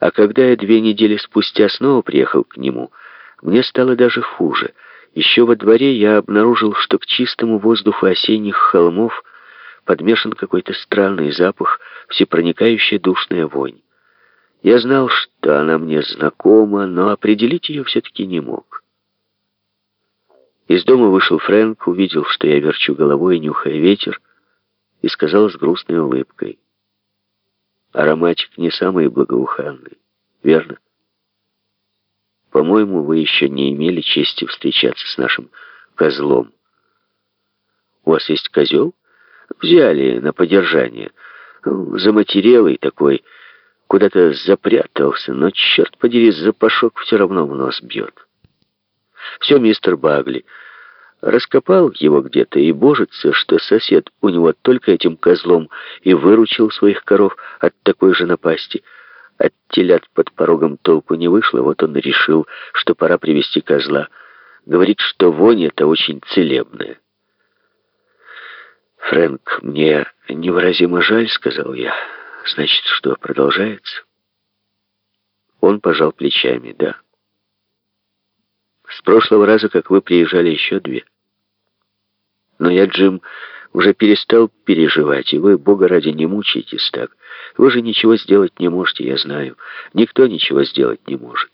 А когда я две недели спустя снова приехал к нему, мне стало даже хуже. Еще во дворе я обнаружил, что к чистому воздуху осенних холмов подмешан какой-то странный запах, всепроникающая душная вонь. Я знал, что она мне знакома, но определить ее все-таки не мог. Из дома вышел Фрэнк, увидел, что я верчу головой, нюхая ветер, и сказал с грустной улыбкой. Ароматик не самый благоуханный, верно? По-моему, вы еще не имели чести встречаться с нашим козлом. У вас есть козел? Взяли на подержание. Ну, заматерелый такой, куда-то запрятался, но, черт подери, запашок все равно в нос бьет. Все мистер Багли. Раскопал его где-то и божится, что сосед у него только этим козлом и выручил своих коров от такой же напасти. От телят под порогом толку не вышло, вот он решил, что пора привести козла. Говорит, что вонь это очень целебная. «Фрэнк, мне невыразимо жаль», — сказал я. «Значит, что, продолжается?» Он пожал плечами, да. Прошлого раза, как вы приезжали, еще две. Но я, Джим, уже перестал переживать, и вы, Бога ради, не мучаетесь так. Вы же ничего сделать не можете, я знаю. Никто ничего сделать не может.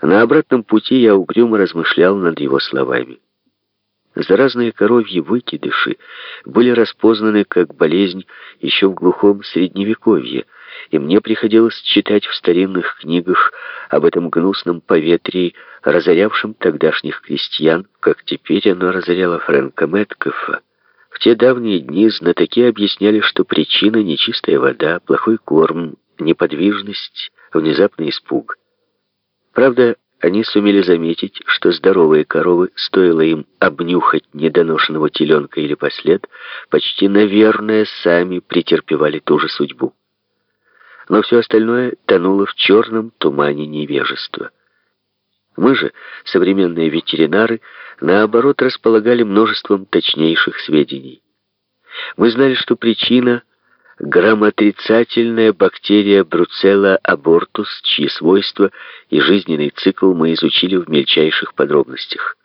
На обратном пути я угрюмо размышлял над его словами. Заразные коровьи выкидыши были распознаны как болезнь еще в глухом средневековье, и мне приходилось читать в старинных книгах об этом гнусном поветрии, разорявшем тогдашних крестьян, как теперь оно разоряло Фрэнка Мэткофа. В те давние дни знатоки объясняли, что причина — нечистая вода, плохой корм, неподвижность, внезапный испуг. Правда, они сумели заметить, что здоровые коровы, стоило им обнюхать недоношенного теленка или послед, почти, наверное, сами претерпевали ту же судьбу. Но все остальное тонуло в черном тумане невежества. Мы же, современные ветеринары, наоборот, располагали множеством точнейших сведений. Мы знали, что причина грамотрицательная бактерия Бруцелла абортус, чьи свойства и жизненный цикл мы изучили в мельчайших подробностях.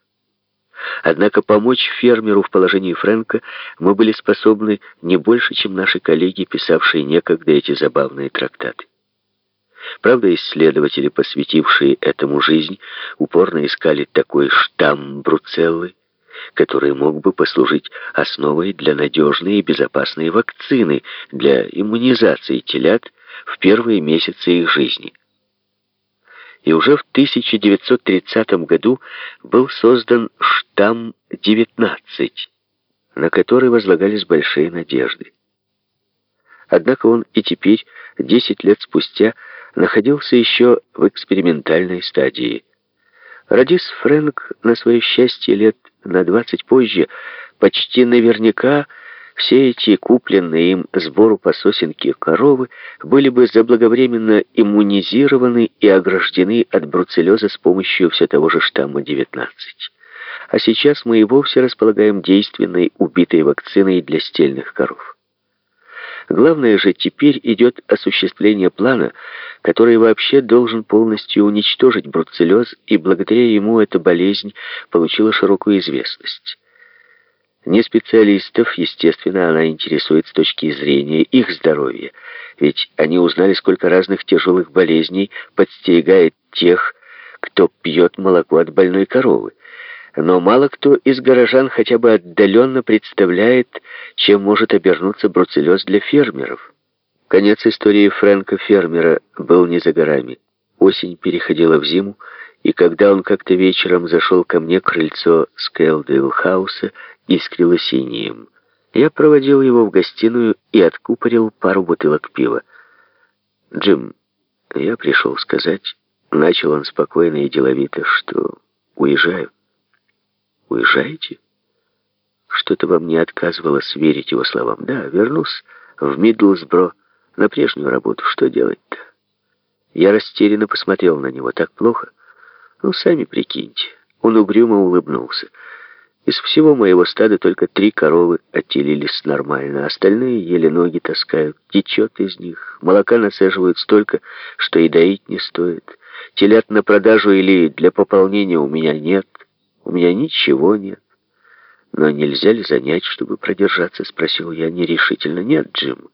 Однако помочь фермеру в положении Фрэнка мы были способны не больше, чем наши коллеги, писавшие некогда эти забавные трактаты. Правда, исследователи, посвятившие этому жизнь, упорно искали такой штамм Бруцеллы, который мог бы послужить основой для надежной и безопасной вакцины для иммунизации телят в первые месяцы их жизни. И уже в 1930 году был создан штамм 19, на который возлагались большие надежды. Однако он и теперь, 10 лет спустя, находился еще в экспериментальной стадии. Родис Фрэнк на свое счастье лет на 20 позже, почти наверняка все эти купленные им сбору по сосенке коровы были бы заблаговременно иммунизированы и ограждены от бруцеллеза с помощью все того же штамма 19. А сейчас мы и вовсе располагаем действенной убитой вакциной для стельных коров. Главное же, теперь идет осуществление плана, который вообще должен полностью уничтожить бруцеллез, и благодаря ему эта болезнь получила широкую известность. Не специалистов, естественно, она интересует с точки зрения их здоровья, ведь они узнали, сколько разных тяжелых болезней подстерегает тех, кто пьет молоко от больной коровы но мало кто из горожан хотя бы отдаленно представляет, чем может обернуться бруцеллез для фермеров. Конец истории Фрэнка Фермера был не за горами. Осень переходила в зиму, и когда он как-то вечером зашел ко мне, крыльцо Скэлдейл-хауса искрило синим. Я проводил его в гостиную и откупорил пару бутылок пива. «Джим, я пришел сказать...» Начал он спокойно и деловито, что уезжаю. Уезжаете? Что-то во мне отказывалось верить его словам. Да, вернусь в Мидлсбро на прежнюю работу. Что делать-то? Я растерянно посмотрел на него. Так плохо? Ну, сами прикиньте. Он угрюмо улыбнулся. Из всего моего стада только три коровы отелились нормально, остальные еле ноги таскают, течет из них, молока насаживают столько, что и доить не стоит. Телят на продажу или для пополнения у меня нет, у меня ничего нет. Но нельзя ли занять, чтобы продержаться, спросил я нерешительно. Нет, Джим.